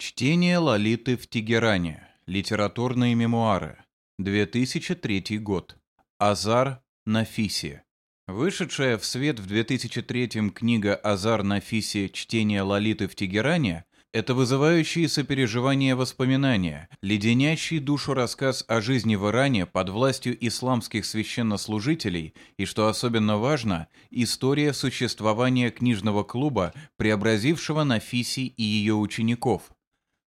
Чтение Лолиты в Тегеране. Литературные мемуары. 2003 год. Азар Нафиси. Вышедшая в свет в 2003 книга Азар Нафиси «Чтение Лолиты в Тегеране» — это вызывающие сопереживания воспоминания, леденящий душу рассказ о жизни в Иране под властью исламских священнослужителей и, что особенно важно, история существования книжного клуба, преобразившего Нафиси и ее учеников —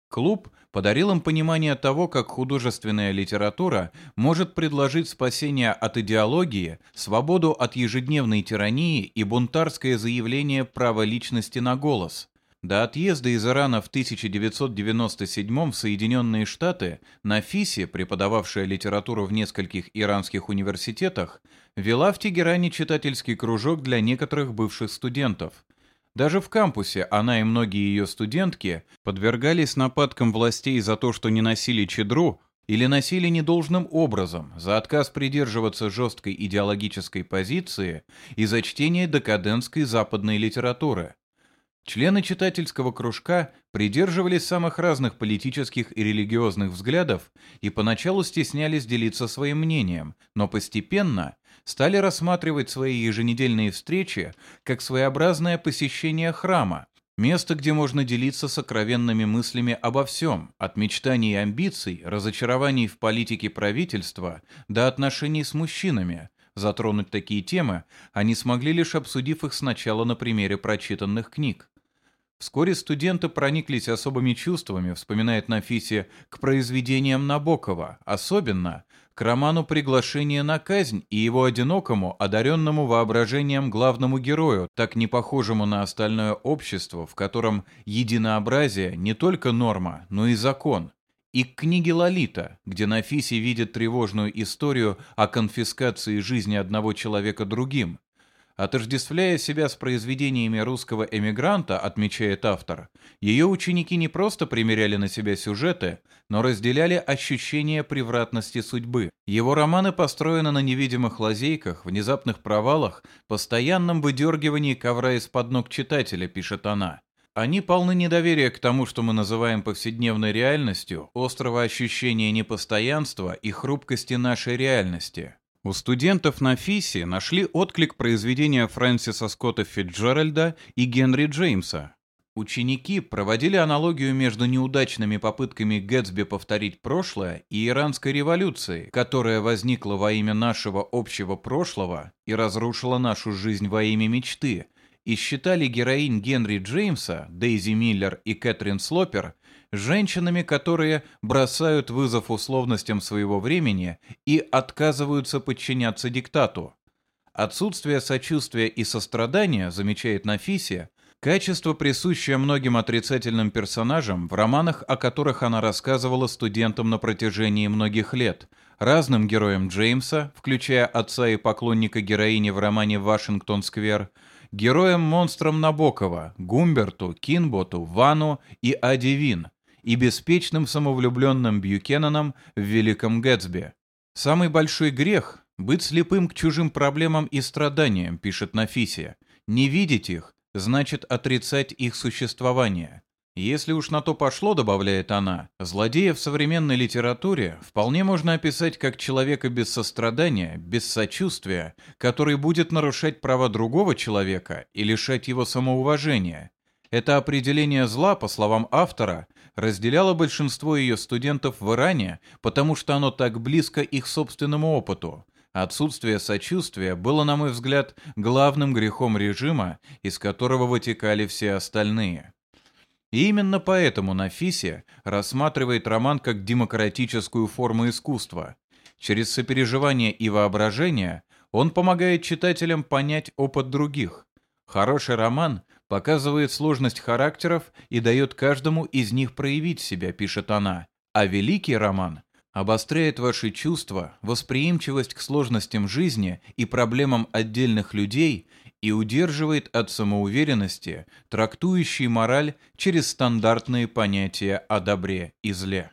Клуб подарил им понимание того, как художественная литература может предложить спасение от идеологии, свободу от ежедневной тирании и бунтарское заявление права личности на голос. До отъезда из Ирана в 1997 в Соединенные Штаты Нафиси, преподававшая литературу в нескольких иранских университетах, вела в Тегеране читательский кружок для некоторых бывших студентов – даже в кампусе она и многие ее студентки подвергались нападкам властей за то, что не носили чедру или носили недолжным образом, за отказ придерживаться жесткой идеологической позиции и за чтение декадентской западной литературы. Члены читательского кружка придерживались самых разных политических и религиозных взглядов и поначалу стеснялись делиться своим мнением, но постепенно стали рассматривать свои еженедельные встречи как своеобразное посещение храма, место, где можно делиться сокровенными мыслями обо всем, от мечтаний и амбиций, разочарований в политике правительства до отношений с мужчинами. Затронуть такие темы они смогли лишь обсудив их сначала на примере прочитанных книг. Вскоре студенты прониклись особыми чувствами, вспоминает Нафиси, к произведениям Набокова, особенно к роману «Приглашение на казнь» и его одинокому, одаренному воображением главному герою, так не похожему на остальное общество, в котором единообразие не только норма, но и закон. И к книге «Лолита», где Нафиси видит тревожную историю о конфискации жизни одного человека другим, Отождествляя себя с произведениями русского эмигранта, отмечает автор, ее ученики не просто примеряли на себя сюжеты, но разделяли ощущение превратности судьбы. Его романы построены на невидимых лазейках, внезапных провалах, постоянном выдергивании ковра из-под ног читателя, пишет она. Они полны недоверия к тому, что мы называем повседневной реальностью, острого ощущения непостоянства и хрупкости нашей реальности. У студентов на ФИСе нашли отклик произведения Фрэнсиса Скотта Фитджеральда и Генри Джеймса. Ученики проводили аналогию между неудачными попытками Гэтсби повторить прошлое и иранской революцией, которая возникла во имя нашего общего прошлого и разрушила нашу жизнь во имя мечты, и считали героинь Генри Джеймса, Дейзи Миллер и Кэтрин Слопер женщинами, которые бросают вызов условностям своего времени и отказываются подчиняться диктату. Отсутствие сочувствия и сострадания, замечает Нафисия, качество, присущее многим отрицательным персонажам в романах, о которых она рассказывала студентам на протяжении многих лет, разным героям Джеймса, включая отца и поклонника героини в романе «Вашингтон-сквер», героям-монстрам Набокова, Гумберту, Кинботу, Вану и Ади Вин, и беспечным самовлюбленным Бьюкенаном в «Великом Гэтсби». «Самый большой грех — быть слепым к чужим проблемам и страданиям», пишет Нафисия. «Не видеть их — значит отрицать их существование». Если уж на то пошло, добавляет она, злодея в современной литературе вполне можно описать как человека без сострадания, без сочувствия, который будет нарушать права другого человека и лишать его самоуважения. Это определение зла, по словам автора, разделяло большинство ее студентов в Иране, потому что оно так близко их собственному опыту. Отсутствие сочувствия было, на мой взгляд, главным грехом режима, из которого вытекали все остальные. И именно поэтому Нафиси рассматривает роман как демократическую форму искусства. Через сопереживание и воображение он помогает читателям понять опыт других. Хороший роман показывает сложность характеров и дает каждому из них проявить себя, пишет она. А великий роман обостряет ваши чувства, восприимчивость к сложностям жизни и проблемам отдельных людей и удерживает от самоуверенности, трактующей мораль через стандартные понятия о добре и зле.